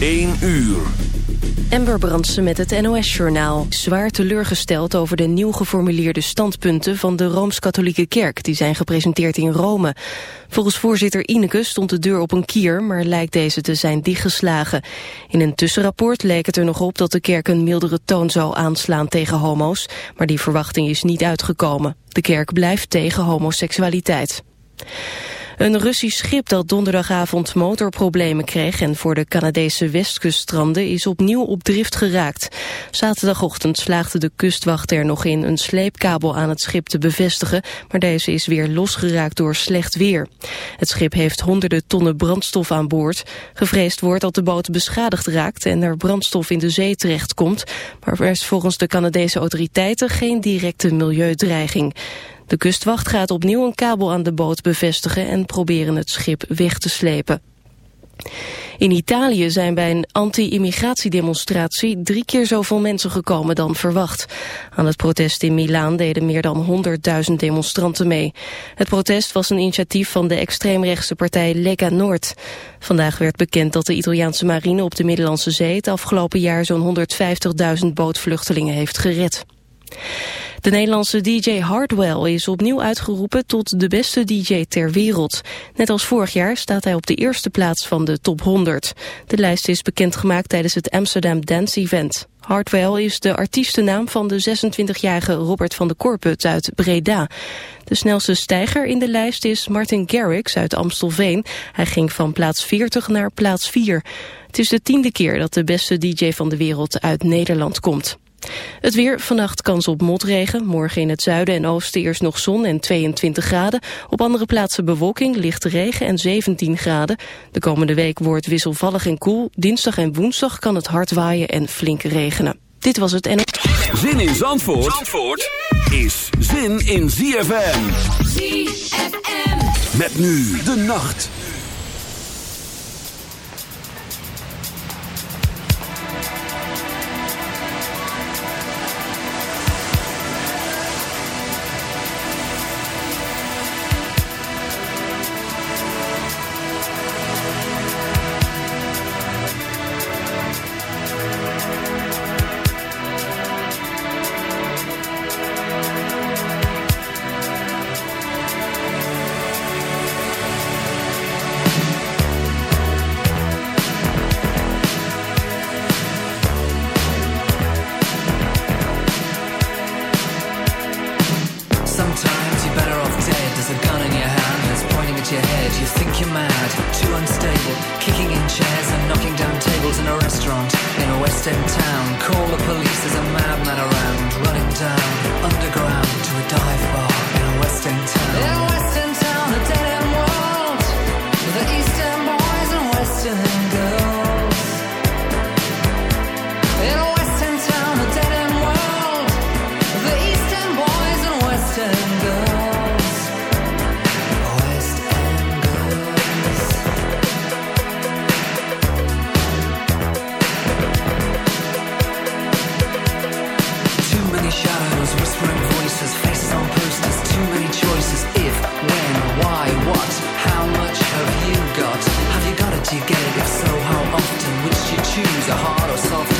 1 uur. Ember Brandsen met het NOS-journaal. Zwaar teleurgesteld over de nieuw geformuleerde standpunten van de Rooms-Katholieke Kerk. Die zijn gepresenteerd in Rome. Volgens voorzitter Ineke stond de deur op een kier, maar lijkt deze te zijn dichtgeslagen. In een tussenrapport leek het er nog op dat de kerk een mildere toon zou aanslaan tegen homo's. Maar die verwachting is niet uitgekomen. De kerk blijft tegen homoseksualiteit. Een Russisch schip dat donderdagavond motorproblemen kreeg en voor de Canadese westkuststranden is opnieuw op drift geraakt. Zaterdagochtend slaagde de kustwacht er nog in een sleepkabel aan het schip te bevestigen, maar deze is weer losgeraakt door slecht weer. Het schip heeft honderden tonnen brandstof aan boord. Gevreesd wordt dat de boot beschadigd raakt en er brandstof in de zee terechtkomt, maar er is volgens de Canadese autoriteiten geen directe milieudreiging. De kustwacht gaat opnieuw een kabel aan de boot bevestigen en proberen het schip weg te slepen. In Italië zijn bij een anti-immigratiedemonstratie drie keer zoveel mensen gekomen dan verwacht. Aan het protest in Milaan deden meer dan 100.000 demonstranten mee. Het protest was een initiatief van de extreemrechtse partij Lega Noord. Vandaag werd bekend dat de Italiaanse marine op de Middellandse Zee het afgelopen jaar zo'n 150.000 bootvluchtelingen heeft gered. De Nederlandse DJ Hardwell is opnieuw uitgeroepen tot de beste DJ ter wereld. Net als vorig jaar staat hij op de eerste plaats van de top 100. De lijst is bekendgemaakt tijdens het Amsterdam Dance Event. Hardwell is de artiestennaam van de 26-jarige Robert van de Korput uit Breda. De snelste stijger in de lijst is Martin Garrix uit Amstelveen. Hij ging van plaats 40 naar plaats 4. Het is de tiende keer dat de beste DJ van de wereld uit Nederland komt. Het weer, vannacht kans op motregen. Morgen in het zuiden en oosten eerst nog zon en 22 graden. Op andere plaatsen bewolking, lichte regen en 17 graden. De komende week wordt wisselvallig en koel. Dinsdag en woensdag kan het hard waaien en flink regenen. Dit was het en... Zin in Zandvoort, Zandvoort is zin in ZFM. ZFM. Met nu de nacht. choose a hard or soft.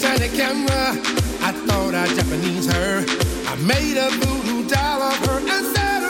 turn the camera. I thought I Japanese her. I made a voodoo doll of her and said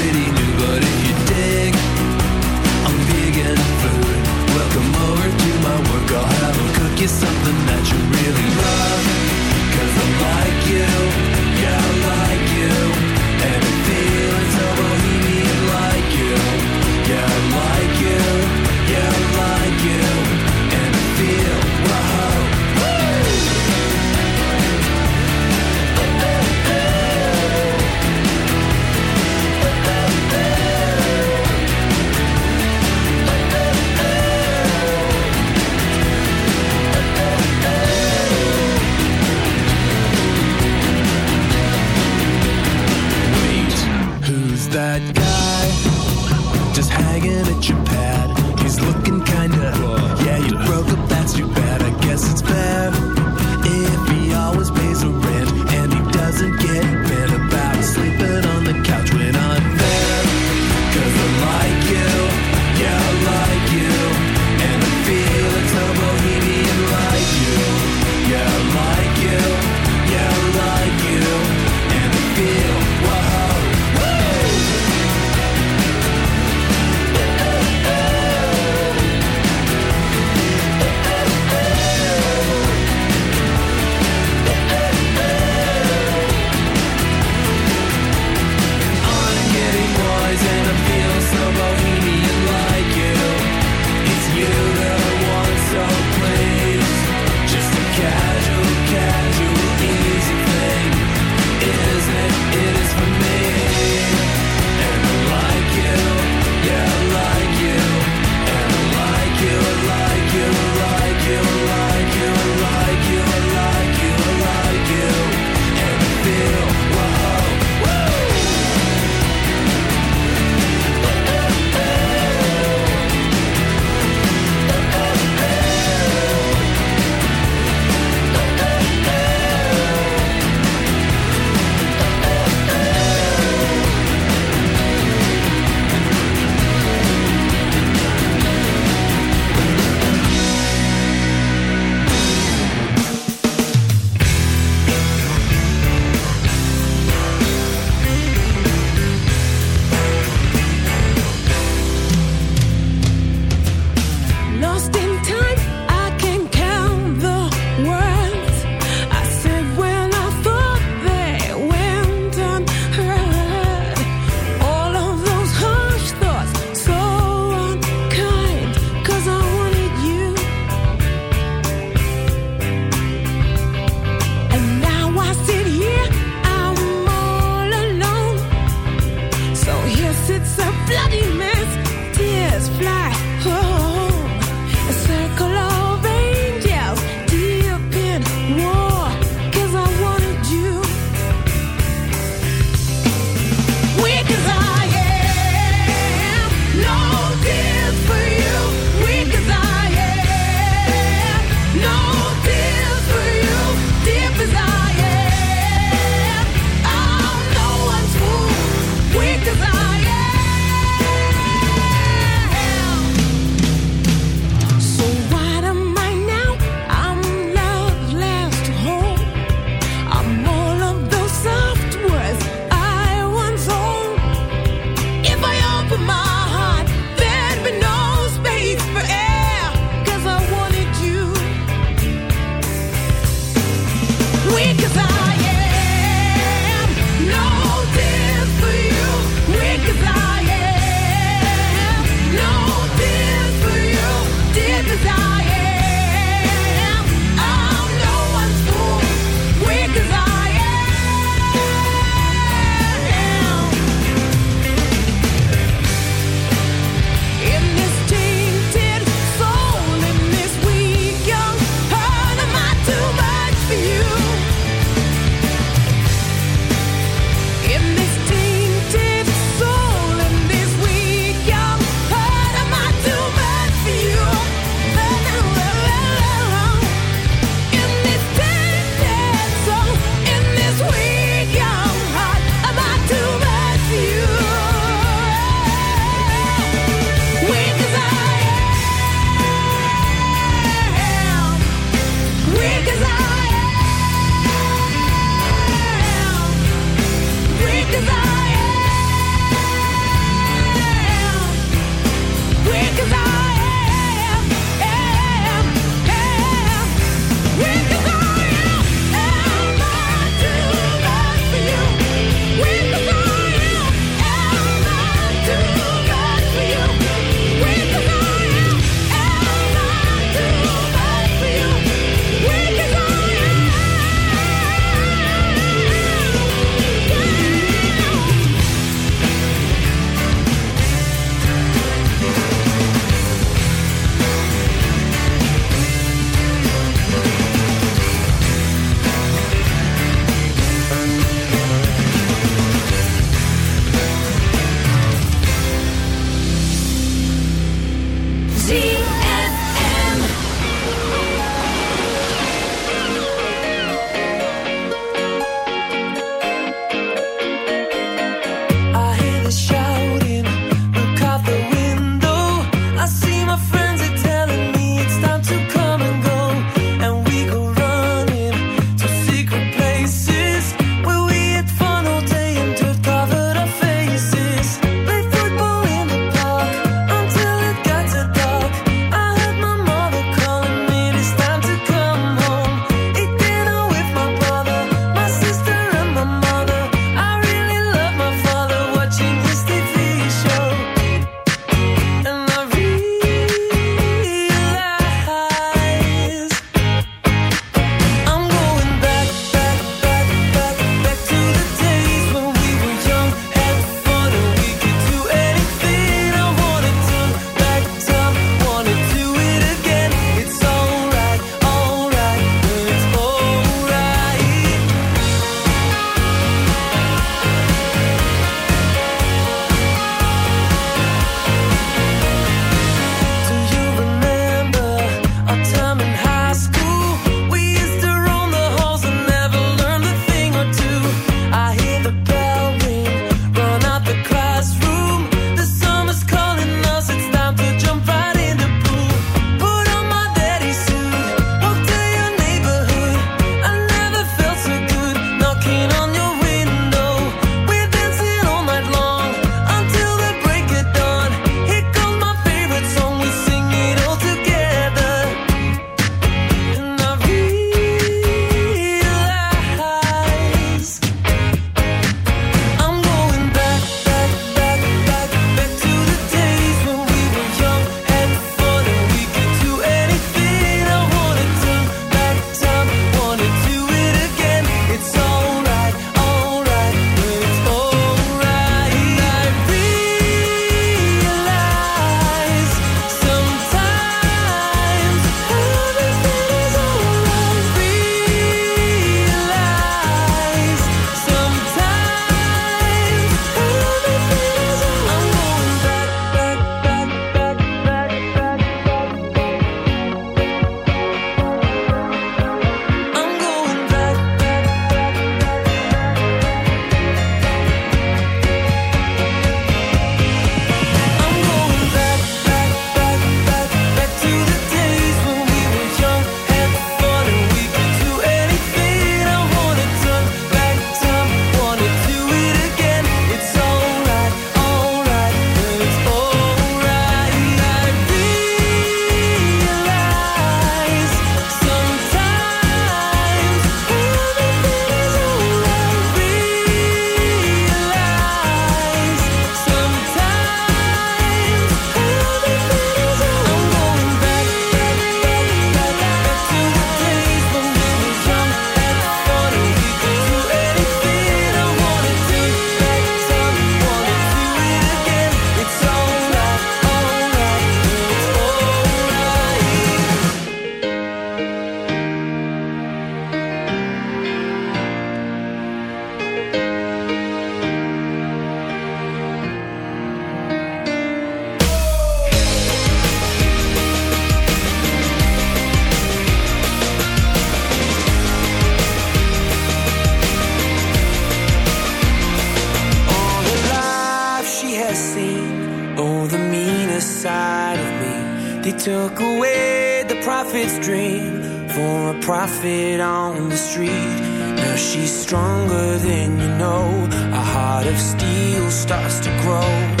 of steel starts to grow.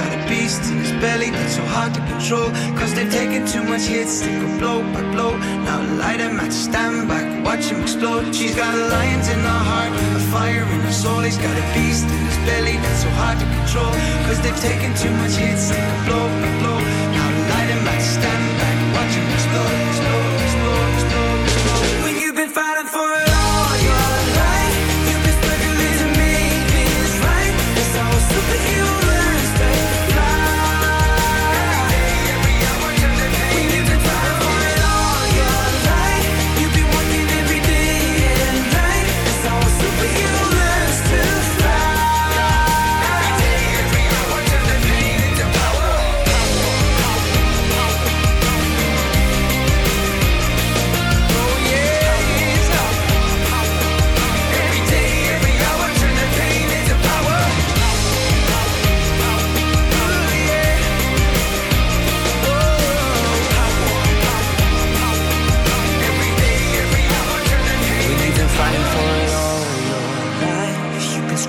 got a beast in his belly that's so hard to control. Cause they've taken too much hits, they go blow by blow. Now light him at stand back, watch him explode. She's got a lions in her heart, a fire in her soul. He's got a beast in his belly that's so hard to control. Cause they've taken too much hits, they go blow by blow. Now light him at stand back, watch him explode.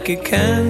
Like a candle